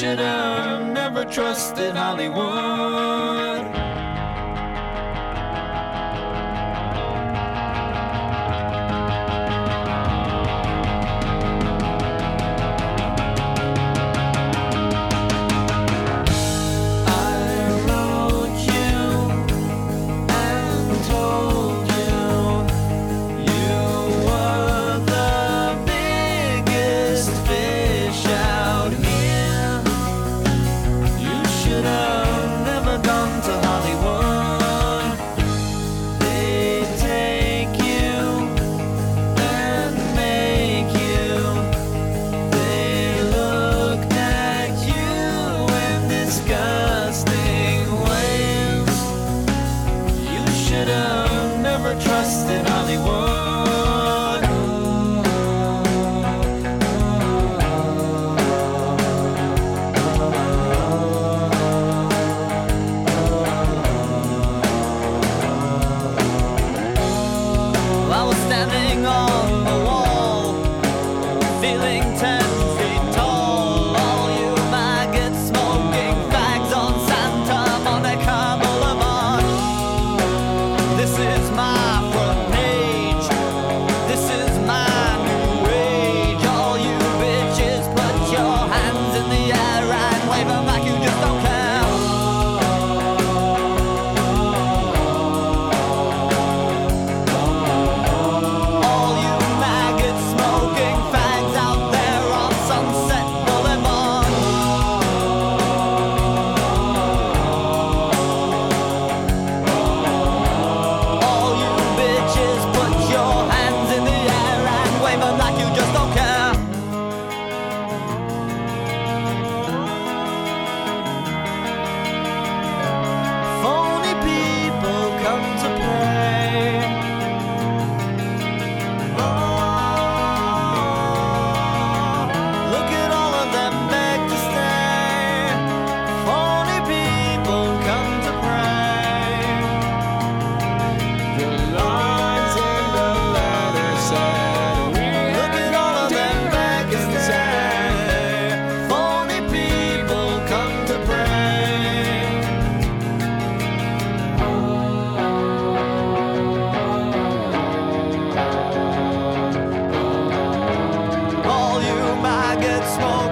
should have never trusted Hollywood. trust in Hollywood. I was standing on the wall, feeling. don't care. small